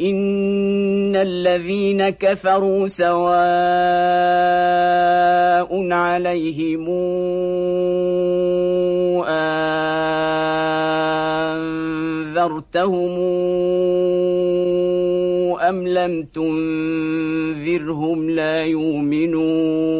إن الذين كفروا سواء عليهم أنذرتهم أم لم تنذرهم لا يؤمنون